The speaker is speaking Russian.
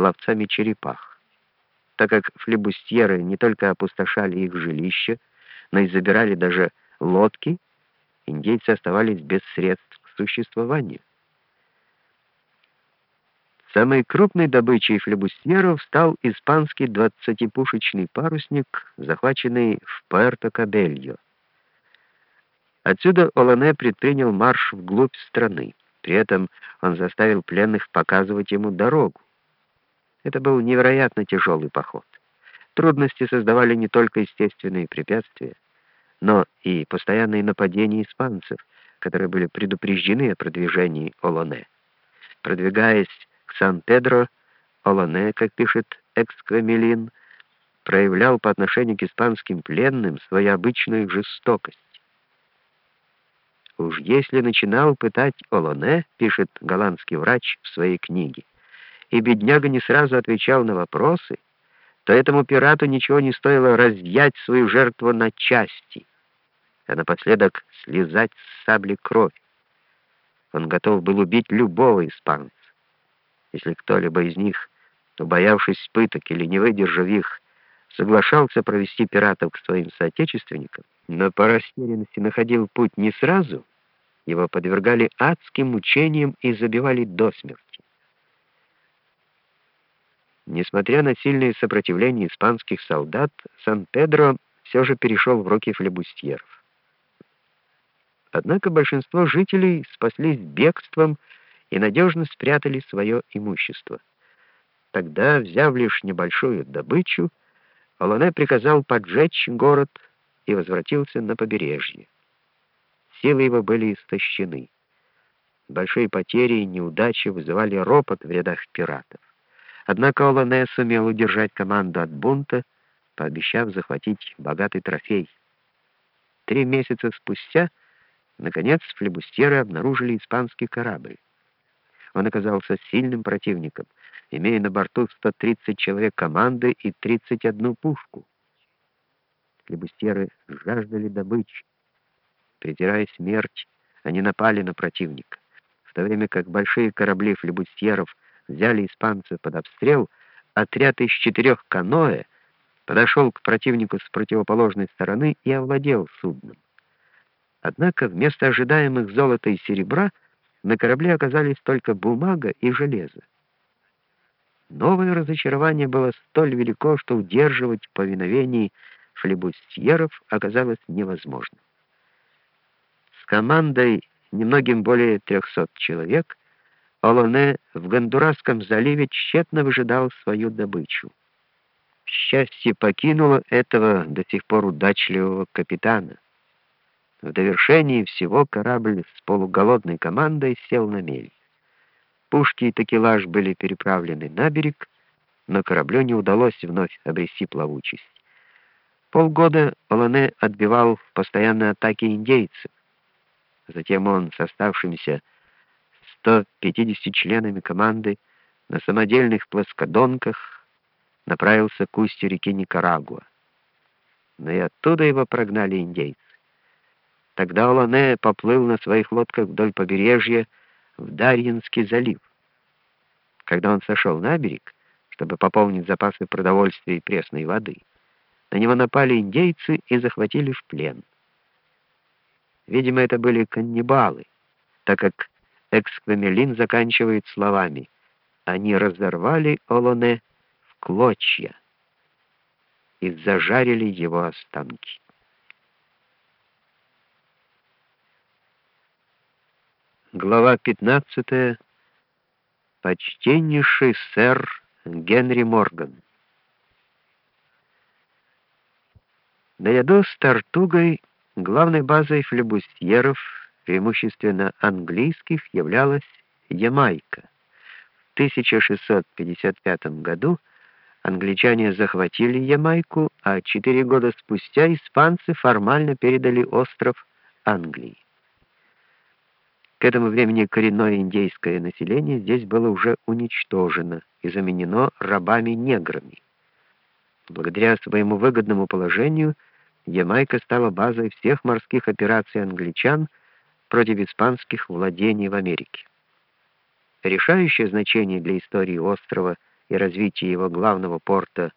ловцами черепах. Так как флебустьеры не только опустошали их жилища, но и забирали даже лодки, индейцы оставались без средств к существованию. Самой крупной добычей флебустьеров стал испанский двадцатипушечный парусник, захваченный в Пуэрто-Кабельо. Отсюда Олане предпринял марш вглубь страны. При этом он заставил пленных показывать ему дорогу. Это был невероятно тяжелый поход. Трудности создавали не только естественные препятствия, но и постоянные нападения испанцев, которые были предупреждены о продвижении Олоне. Продвигаясь к Сан-Педро, Олоне, как пишет Эксквамелин, проявлял по отношению к испанским пленным свою обычную жестокость. Уж если начинал пытать Олоне, пишет голландский врач в своей книге, и бедняга не сразу отвечал на вопросы, то этому пирату ничего не стоило разъять свою жертву на части, а напоследок слезать с сабли кровь. Он готов был убить любого испанца. Если кто-либо из них, убоявшись пыток или не выдержав их, соглашался провести пиратов к своим соотечественникам, но по растерянности находил путь не сразу, его подвергали адским мучениям и забивали до смерти. Несмотря на сильное сопротивление испанских солдат, Сан-Педро все же перешел в руки флебустьеров. Однако большинство жителей спаслись бегством и надежно спрятали свое имущество. Тогда, взяв лишь небольшую добычу, Олоне приказал поджечь город и возвратился на побережье. Силы его были истощены. Большие потери и неудачи вызывали ропот в рядах пиратов. Однако Олоне сумел удержать команду от бунта, пообещав захватить богатый трофей. Три месяца спустя, наконец, флебустьеры обнаружили испанский корабль. Он оказался сильным противником, имея на борту 130 человек команды и 31 пушку. Флебустьеры жаждали добычи. Притирая смерть, они напали на противника. В то время как большие корабли флебустьеров взяли испанцев под обстрел, отряд из четырех каноэ подошел к противнику с противоположной стороны и овладел судном. Однако вместо ожидаемых золота и серебра на корабле оказались только бумага и железо. Новое разочарование было столь велико, что удерживать повиновение флебустьеров оказалось невозможным. С командой немногим более 300 человек Олоне в Гондурасском заливе тщетно выжидал свою добычу. Счастье покинуло этого до сих пор удачливого капитана. В довершении всего корабль с полуголодной командой сел на мель. Пушки и такелаж были переправлены на берег, но кораблю не удалось вновь обрести плавучесть. Полгода Олане отбивал постоянные атаки индейцев. Затем он с оставшимися 150 членами команды на самодельных плоскодонках направился к устью реки Никарагуа. Но и оттуда его прогнали индейцы. Тогда Олане поплыл на своих лодках вдоль побережья в Дарьинский залив. Когда он сошел на берег, чтобы пополнить запасы продовольствия и пресной воды, на него напали индейцы и захватили в плен. Видимо, это были каннибалы, так как Эксквамелин заканчивает словами «Они разорвали Олоне в клочья и зажарили его останки». Глава 15. Почтеннейший сэр Генри Морган. Наряду с Тартугой главной базой флебустьеров, преимущественно английских, являлась Ямайка. В 1655 году англичане захватили Ямайку, а четыре года спустя испанцы формально передали остров Англии. К этому времени коренное индейское население здесь было уже уничтожено и заменено рабами-неграми. Благодаря своему выгодному положению Ямайка стала базой всех морских операций англичан против испанских владений в Америке. Решающее значение для истории острова и развития его главного порта